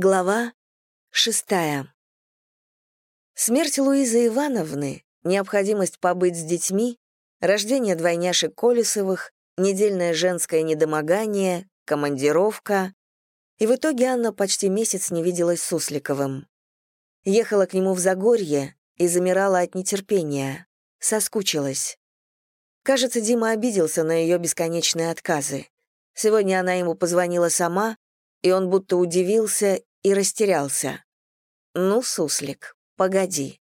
Глава шестая. Смерть Луизы Ивановны, необходимость побыть с детьми, рождение двойняшек Колесовых, недельное женское недомогание, командировка. И в итоге Анна почти месяц не виделась с Сусликовым. Ехала к нему в Загорье и замирала от нетерпения, соскучилась. Кажется, Дима обиделся на ее бесконечные отказы. Сегодня она ему позвонила сама, и он будто удивился и растерялся. «Ну, суслик, погоди».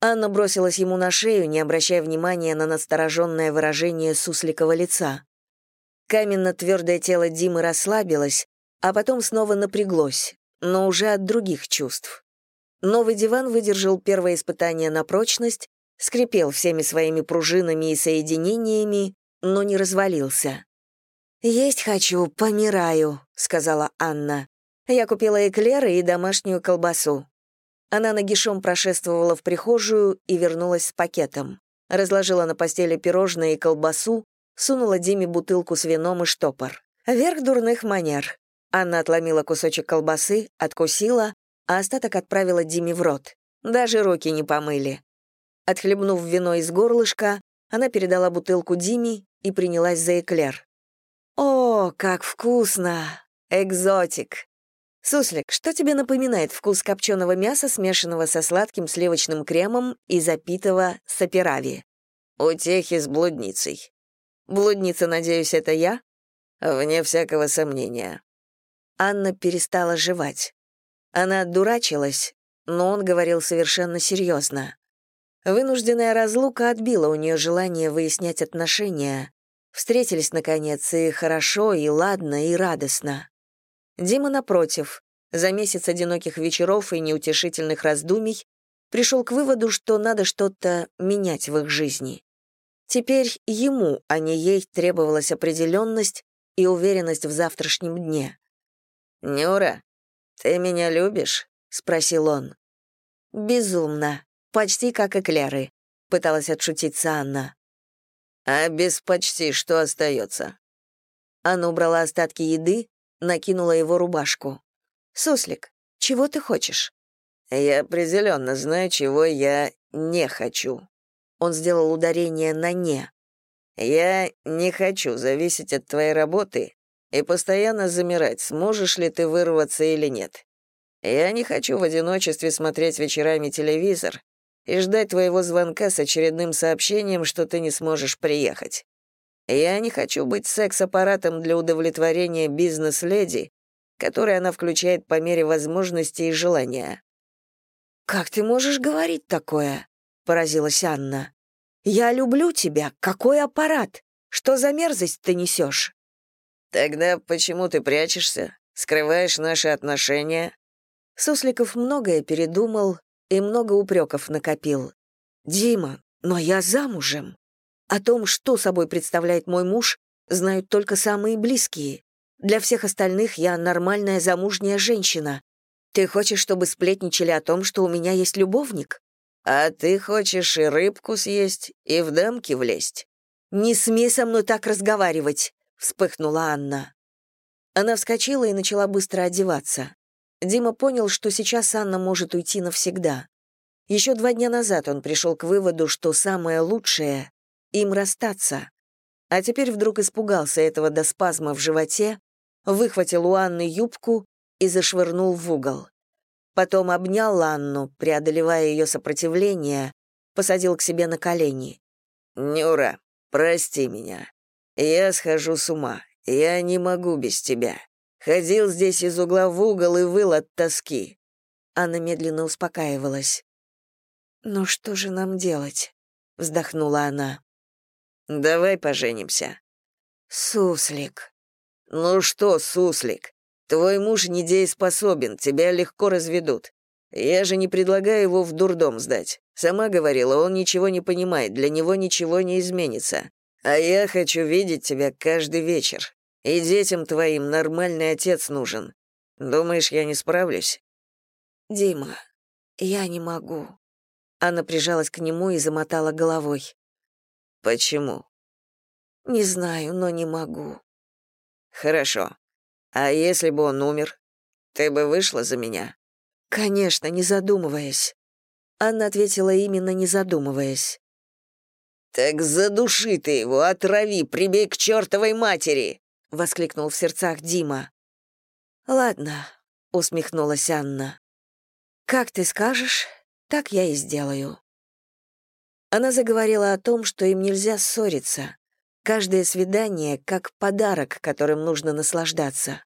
Анна бросилась ему на шею, не обращая внимания на настороженное выражение сусликового лица. Каменно-твердое тело Димы расслабилось, а потом снова напряглось, но уже от других чувств. Новый диван выдержал первое испытание на прочность, скрипел всеми своими пружинами и соединениями, но не развалился. «Есть хочу, помираю», — сказала Анна. Я купила эклеры и домашнюю колбасу. Она нагишом прошествовала в прихожую и вернулась с пакетом. Разложила на постели пирожные и колбасу, сунула Диме бутылку с вином и штопор. Верх дурных манер. Анна отломила кусочек колбасы, откусила, а остаток отправила Диме в рот. Даже руки не помыли. Отхлебнув вино из горлышка, она передала бутылку Диме и принялась за эклер. «О, как вкусно! Экзотик! «Суслик, что тебе напоминает вкус копченого мяса, смешанного со сладким сливочным кремом и запитого саперави?» «Утехи с блудницей». «Блудница, надеюсь, это я?» «Вне всякого сомнения». Анна перестала жевать. Она отдурачилась, но он говорил совершенно серьезно. Вынужденная разлука отбила у нее желание выяснять отношения. Встретились, наконец, и хорошо, и ладно, и радостно. Дима, напротив, за месяц одиноких вечеров и неутешительных раздумий пришел к выводу, что надо что-то менять в их жизни. Теперь ему, а не ей, требовалась определенность и уверенность в завтрашнем дне. «Нюра, ты меня любишь?» — спросил он. «Безумно. Почти как эклеры», — пыталась отшутиться Анна. «А без почти что остается?» Анна убрала остатки еды, накинула его рубашку. «Суслик, чего ты хочешь?» «Я определенно знаю, чего я не хочу». Он сделал ударение на «не». «Я не хочу зависеть от твоей работы и постоянно замирать, сможешь ли ты вырваться или нет. Я не хочу в одиночестве смотреть вечерами телевизор и ждать твоего звонка с очередным сообщением, что ты не сможешь приехать. Я не хочу быть секс-аппаратом для удовлетворения бизнес-леди, который она включает по мере возможности и желания. «Как ты можешь говорить такое?» — поразилась Анна. «Я люблю тебя. Какой аппарат? Что за мерзость ты несешь?» «Тогда почему ты прячешься? Скрываешь наши отношения?» Сусликов многое передумал и много упреков накопил. «Дима, но я замужем. О том, что собой представляет мой муж, знают только самые близкие. Для всех остальных я нормальная замужняя женщина. Ты хочешь, чтобы сплетничали о том, что у меня есть любовник? А ты хочешь и рыбку съесть, и в дамки влезть? Не смей со мной так разговаривать, вспыхнула Анна. Она вскочила и начала быстро одеваться. Дима понял, что сейчас Анна может уйти навсегда. Еще два дня назад он пришел к выводу, что самое лучшее им расстаться. А теперь вдруг испугался этого до спазма в животе, выхватил у Анны юбку и зашвырнул в угол. Потом обнял Анну, преодолевая ее сопротивление, посадил к себе на колени. «Нюра, прости меня. Я схожу с ума. Я не могу без тебя. Ходил здесь из угла в угол и выл от тоски». Анна медленно успокаивалась. «Ну что же нам делать?» — вздохнула она. Давай поженимся». «Суслик». «Ну что, суслик, твой муж недееспособен, тебя легко разведут. Я же не предлагаю его в дурдом сдать. Сама говорила, он ничего не понимает, для него ничего не изменится. А я хочу видеть тебя каждый вечер. И детям твоим нормальный отец нужен. Думаешь, я не справлюсь?» «Дима, я не могу». Она прижалась к нему и замотала головой. Почему? Не знаю, но не могу. Хорошо. А если бы он умер? ты бы вышла за меня?» «Конечно, не задумываясь». Анна ответила именно не задумываясь. «Так задуши ты его, отрави, прибей к чертовой матери!» — воскликнул в сердцах Дима. «Ладно», — усмехнулась Анна. «Как ты скажешь, так я и сделаю». Она заговорила о том, что им нельзя ссориться. Каждое свидание — как подарок, которым нужно наслаждаться.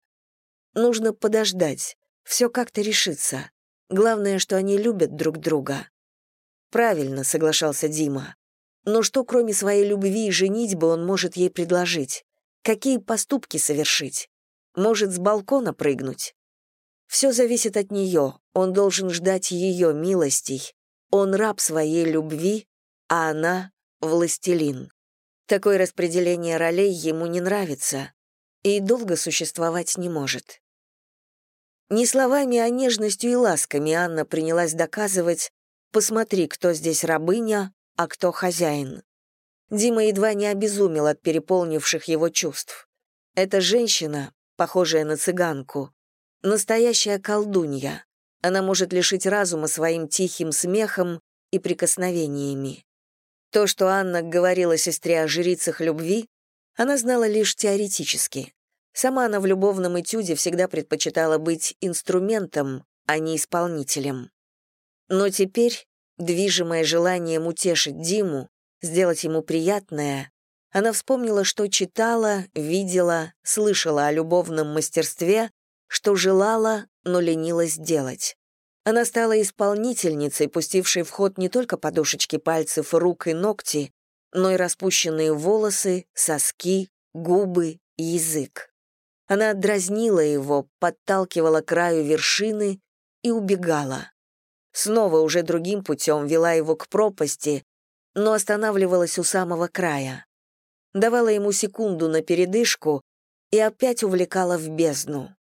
Нужно подождать, все как-то решится. Главное, что они любят друг друга. «Правильно», — соглашался Дима. Но что, кроме своей любви и женитьбы, он может ей предложить? Какие поступки совершить? Может, с балкона прыгнуть? Все зависит от нее, он должен ждать ее милостей. Он раб своей любви, а она — властелин. Такое распределение ролей ему не нравится и долго существовать не может. Не словами, а нежностью и ласками Анна принялась доказывать «посмотри, кто здесь рабыня, а кто хозяин. Дима едва не обезумел от переполнивших его чувств. Эта женщина, похожая на цыганку, настоящая колдунья. Она может лишить разума своим тихим смехом и прикосновениями. То, что Анна говорила сестре о жрицах любви, она знала лишь теоретически. Сама она в любовном этюде всегда предпочитала быть инструментом, а не исполнителем. Но теперь Движимая желанием утешить Диму, сделать ему приятное, она вспомнила, что читала, видела, слышала о любовном мастерстве, что желала, но ленилась делать. Она стала исполнительницей, пустившей в ход не только подушечки пальцев, рук и ногти, но и распущенные волосы, соски, губы, язык. Она дразнила его, подталкивала к краю вершины и убегала снова уже другим путем вела его к пропасти, но останавливалась у самого края. Давала ему секунду на передышку и опять увлекала в бездну.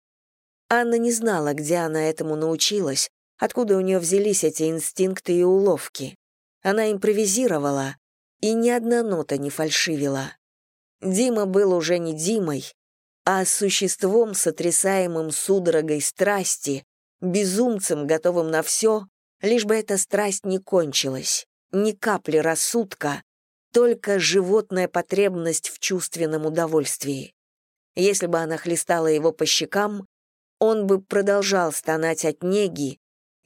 Анна не знала, где она этому научилась, откуда у нее взялись эти инстинкты и уловки. Она импровизировала, и ни одна нота не фальшивила. Дима был уже не Димой, а существом, сотрясаемым судорогой страсти, безумцем, готовым на все, лишь бы эта страсть не кончилась, ни капли рассудка, только животная потребность в чувственном удовольствии. Если бы она хлестала его по щекам, он бы продолжал стонать от неги,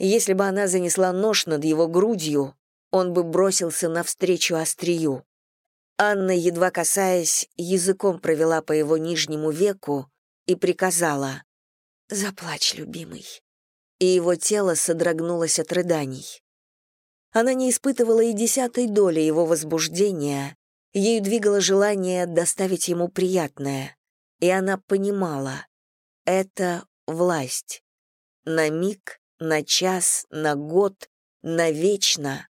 если бы она занесла нож над его грудью, он бы бросился навстречу острию. Анна, едва касаясь, языком провела по его нижнему веку и приказала «Заплачь, любимый» и его тело содрогнулось от рыданий. Она не испытывала и десятой доли его возбуждения, ею двигало желание доставить ему приятное, и она понимала — это власть. На миг, на час, на год, навечно.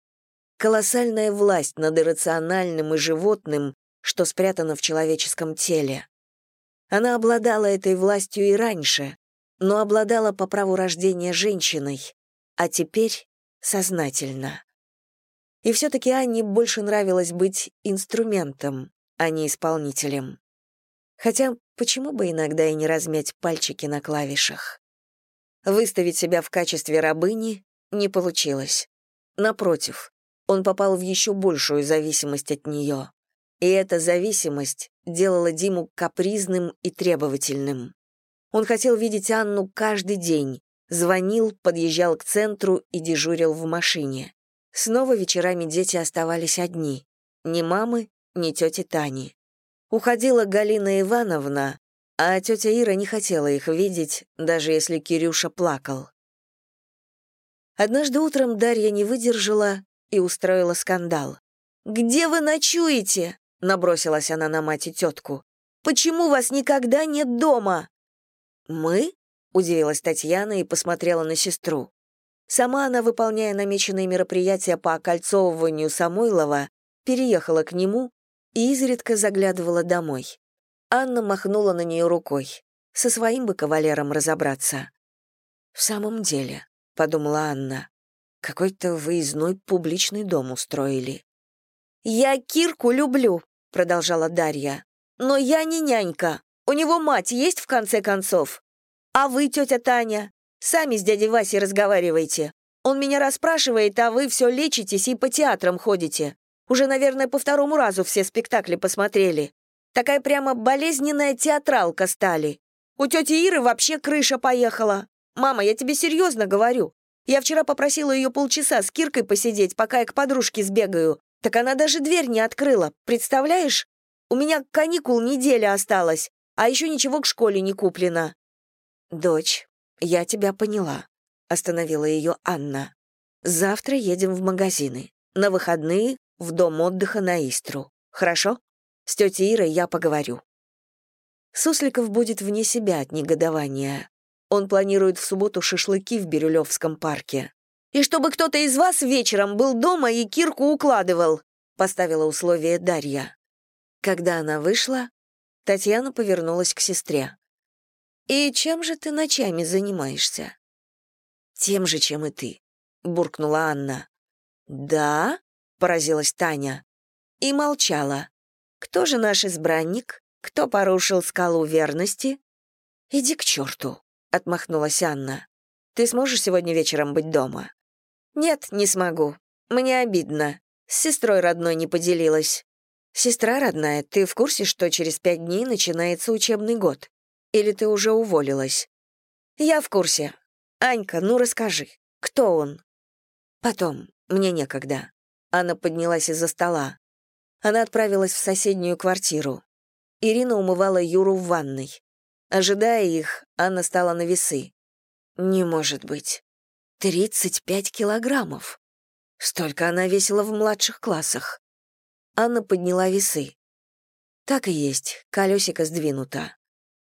Колоссальная власть над иррациональным и животным, что спрятано в человеческом теле. Она обладала этой властью и раньше, но обладала по праву рождения женщиной, а теперь сознательно. И все-таки Анне больше нравилось быть инструментом, а не исполнителем. Хотя почему бы иногда и не размять пальчики на клавишах? Выставить себя в качестве рабыни не получилось. Напротив, он попал в еще большую зависимость от нее. И эта зависимость делала Диму капризным и требовательным. Он хотел видеть Анну каждый день, звонил, подъезжал к центру и дежурил в машине. Снова вечерами дети оставались одни. Ни мамы, ни тети Тани. Уходила Галина Ивановна, а тетя Ира не хотела их видеть, даже если Кирюша плакал. Однажды утром Дарья не выдержала и устроила скандал. «Где вы ночуете?» — набросилась она на мать и тетку. «Почему вас никогда нет дома?» «Мы?» — удивилась Татьяна и посмотрела на сестру. Сама она, выполняя намеченные мероприятия по окольцовыванию Самойлова, переехала к нему и изредка заглядывала домой. Анна махнула на нее рукой. Со своим бы кавалером разобраться. «В самом деле», — подумала Анна, — «какой-то выездной публичный дом устроили». «Я Кирку люблю», — продолжала Дарья. «Но я не нянька. У него мать есть, в конце концов? А вы, тетя Таня? Сами с дядей Васей разговаривайте. Он меня расспрашивает, а вы все лечитесь и по театрам ходите. Уже, наверное, по второму разу все спектакли посмотрели. Такая прямо болезненная театралка стали. У тети Иры вообще крыша поехала. Мама, я тебе серьезно говорю. Я вчера попросила ее полчаса с Киркой посидеть, пока я к подружке сбегаю. Так она даже дверь не открыла, представляешь? У меня каникул неделя осталась, а еще ничего к школе не куплено». «Дочь, я тебя поняла», — остановила ее Анна. «Завтра едем в магазины. На выходные — в дом отдыха на Истру. Хорошо? С тетей Ирой я поговорю». Сусликов будет вне себя от негодования. Он планирует в субботу шашлыки в Бирюлевском парке. «И чтобы кто-то из вас вечером был дома и кирку укладывал», поставила условие Дарья. Когда она вышла, Татьяна повернулась к сестре. «И чем же ты ночами занимаешься?» «Тем же, чем и ты», — буркнула Анна. «Да?» — поразилась Таня. И молчала. «Кто же наш избранник? Кто порушил скалу верности?» «Иди к черту», — отмахнулась Анна. «Ты сможешь сегодня вечером быть дома?» «Нет, не смогу. Мне обидно. С сестрой родной не поделилась». «Сестра родная, ты в курсе, что через пять дней начинается учебный год? Или ты уже уволилась?» «Я в курсе. Анька, ну расскажи, кто он?» «Потом, мне некогда». Анна поднялась из-за стола. Она отправилась в соседнюю квартиру. Ирина умывала Юру в ванной. Ожидая их, Анна стала на весы. «Не может быть. 35 килограммов. Столько она весила в младших классах». Анна подняла весы. Так и есть, колесико сдвинуто.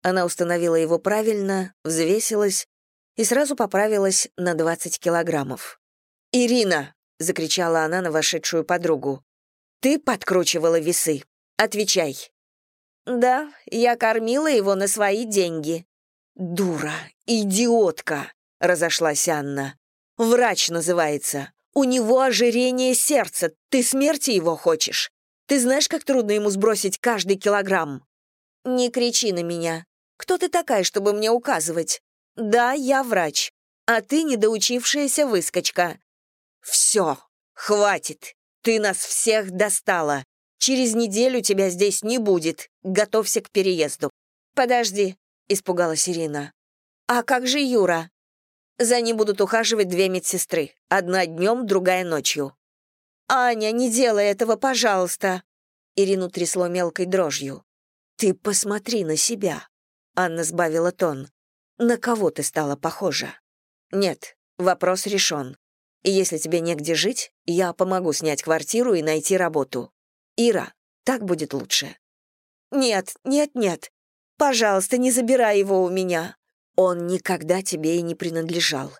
Она установила его правильно, взвесилась и сразу поправилась на 20 килограммов. «Ирина!» — закричала она на вошедшую подругу. «Ты подкручивала весы. Отвечай!» «Да, я кормила его на свои деньги». «Дура, идиотка!» — разошлась Анна. «Врач называется. У него ожирение сердца. Ты смерти его хочешь? Ты знаешь, как трудно ему сбросить каждый килограмм?» «Не кричи на меня. Кто ты такая, чтобы мне указывать? Да, я врач. А ты недоучившаяся выскочка». «Все, хватит. Ты нас всех достала. Через неделю тебя здесь не будет. Готовься к переезду». «Подожди», — испугалась Ирина. «А как же Юра?» «За ним будут ухаживать две медсестры. Одна днем, другая ночью». «Аня, не делай этого, пожалуйста!» Ирину трясло мелкой дрожью. «Ты посмотри на себя!» Анна сбавила тон. «На кого ты стала похожа?» «Нет, вопрос решен. И если тебе негде жить, я помогу снять квартиру и найти работу. Ира, так будет лучше». «Нет, нет, нет. Пожалуйста, не забирай его у меня». «Он никогда тебе и не принадлежал.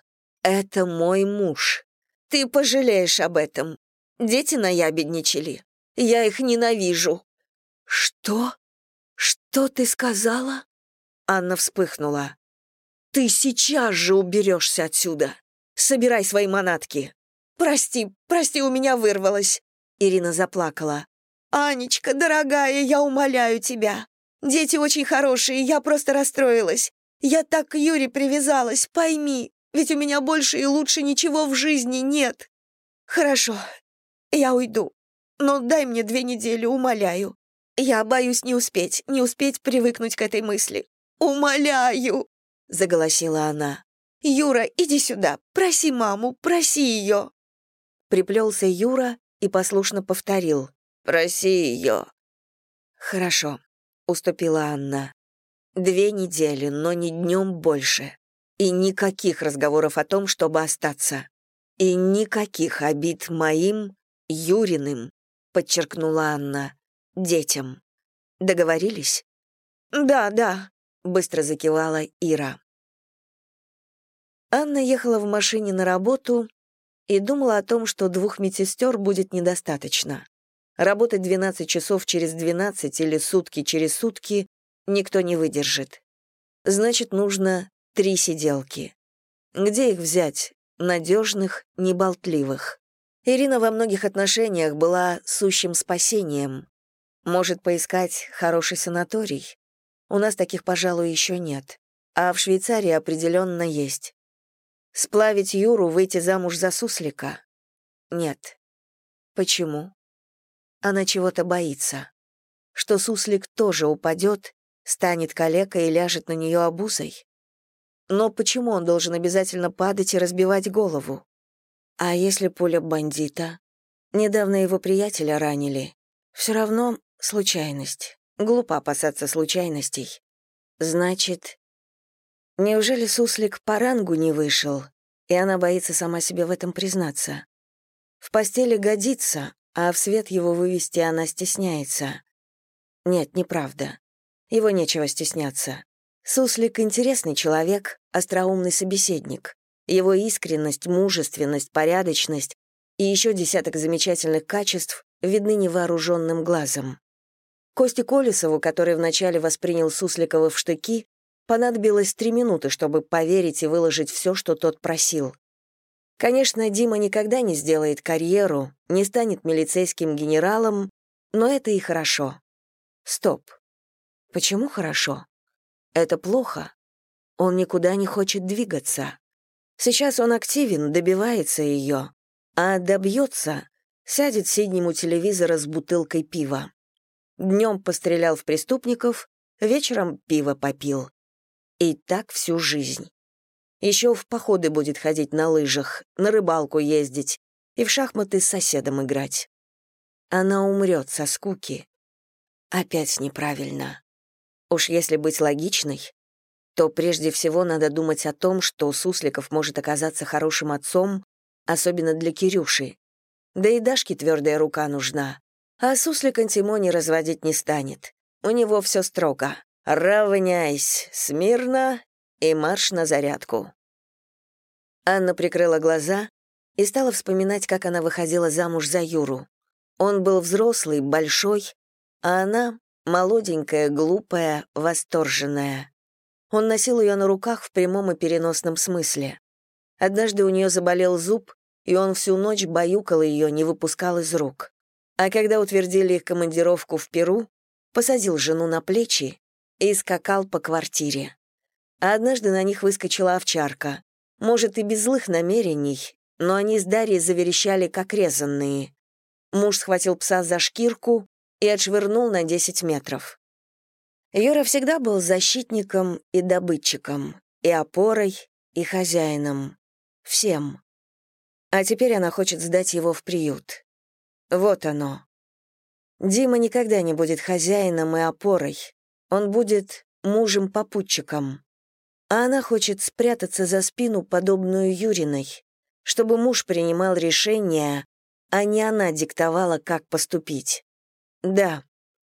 Это мой муж. Ты пожалеешь об этом. Дети наябедничали. Я их ненавижу». «Что? Что ты сказала?» Анна вспыхнула. «Ты сейчас же уберешься отсюда. Собирай свои манатки». «Прости, прости, у меня вырвалось». Ирина заплакала. «Анечка, дорогая, я умоляю тебя. Дети очень хорошие, я просто расстроилась. Я так к Юре привязалась, пойми, ведь у меня больше и лучше ничего в жизни нет. Хорошо, я уйду, но дай мне две недели, умоляю. Я боюсь не успеть, не успеть привыкнуть к этой мысли. Умоляю!» — заголосила она. «Юра, иди сюда, проси маму, проси ее!» Приплелся Юра и послушно повторил. Проси ее». «Хорошо», — уступила Анна. «Две недели, но не днем больше. И никаких разговоров о том, чтобы остаться. И никаких обид моим, Юриным», — подчеркнула Анна, — «детям. Договорились?» «Да, да», — быстро закивала Ира. Анна ехала в машине на работу и думала о том, что двух медсестер будет недостаточно. Работать 12 часов через 12 или сутки через сутки никто не выдержит. Значит, нужно три сиделки. Где их взять? Надежных, неболтливых. Ирина во многих отношениях была сущим спасением. Может поискать хороший санаторий? У нас таких, пожалуй, еще нет. А в Швейцарии определенно есть. Сплавить Юру, выйти замуж за суслика? Нет. Почему? Она чего-то боится. Что суслик тоже упадет, станет калекой и ляжет на нее обузой. Но почему он должен обязательно падать и разбивать голову? А если пуля бандита? Недавно его приятеля ранили. Все равно случайность. Глупо опасаться случайностей. Значит, неужели суслик по рангу не вышел, и она боится сама себе в этом признаться? В постели годится, а в свет его вывести она стесняется. Нет, неправда. Его нечего стесняться. Суслик — интересный человек, остроумный собеседник. Его искренность, мужественность, порядочность и еще десяток замечательных качеств видны невооруженным глазом. Косте Колесову, который вначале воспринял Сусликова в штыки, понадобилось три минуты, чтобы поверить и выложить все, что тот просил. Конечно, Дима никогда не сделает карьеру, не станет милицейским генералом, но это и хорошо. Стоп. Почему хорошо? Это плохо. Он никуда не хочет двигаться. Сейчас он активен, добивается ее, а добьется, сядет сиднем у телевизора с бутылкой пива. Днем пострелял в преступников, вечером пиво попил. И так всю жизнь. Еще в походы будет ходить на лыжах, на рыбалку ездить и в шахматы с соседом играть. Она умрет со скуки. Опять неправильно. Уж если быть логичной, то прежде всего надо думать о том, что Сусликов может оказаться хорошим отцом, особенно для Кирюши. Да и Дашке твердая рука нужна. А Суслик Антимони разводить не станет. У него все строго. «Равняйсь, смирно и марш на зарядку». Анна прикрыла глаза и стала вспоминать, как она выходила замуж за Юру. Он был взрослый, большой, а она молоденькая, глупая, восторженная. Он носил ее на руках в прямом и переносном смысле. Однажды у нее заболел зуб, и он всю ночь баюкал ее, не выпускал из рук. А когда утвердили их командировку в Перу, посадил жену на плечи и скакал по квартире. А однажды на них выскочила овчарка. Может, и без злых намерений, но они с Дарьей заверещали, как резанные. Муж схватил пса за шкирку, и отшвырнул на 10 метров. Юра всегда был защитником и добытчиком, и опорой, и хозяином. Всем. А теперь она хочет сдать его в приют. Вот оно. Дима никогда не будет хозяином и опорой. Он будет мужем-попутчиком. А она хочет спрятаться за спину, подобную Юриной, чтобы муж принимал решения, а не она диктовала, как поступить. Да,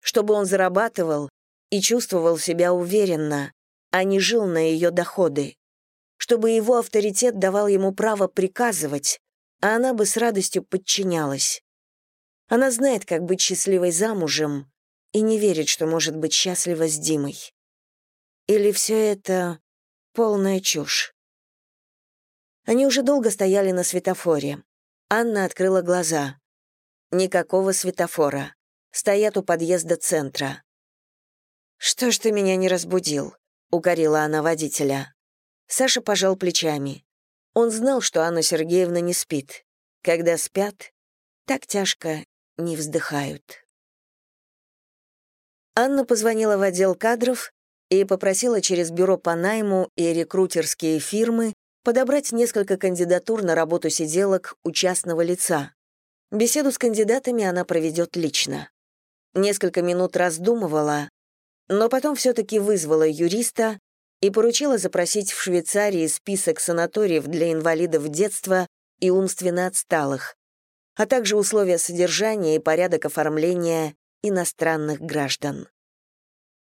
чтобы он зарабатывал и чувствовал себя уверенно, а не жил на ее доходы. Чтобы его авторитет давал ему право приказывать, а она бы с радостью подчинялась. Она знает, как быть счастливой замужем, и не верит, что может быть счастлива с Димой. Или все это полная чушь? Они уже долго стояли на светофоре. Анна открыла глаза. Никакого светофора стоят у подъезда центра. «Что ж ты меня не разбудил?» — укорила она водителя. Саша пожал плечами. Он знал, что Анна Сергеевна не спит. Когда спят, так тяжко не вздыхают. Анна позвонила в отдел кадров и попросила через бюро по найму и рекрутерские фирмы подобрать несколько кандидатур на работу сиделок у частного лица. Беседу с кандидатами она проведет лично несколько минут раздумывала, но потом все-таки вызвала юриста и поручила запросить в Швейцарии список санаториев для инвалидов детства и умственно отсталых, а также условия содержания и порядок оформления иностранных граждан.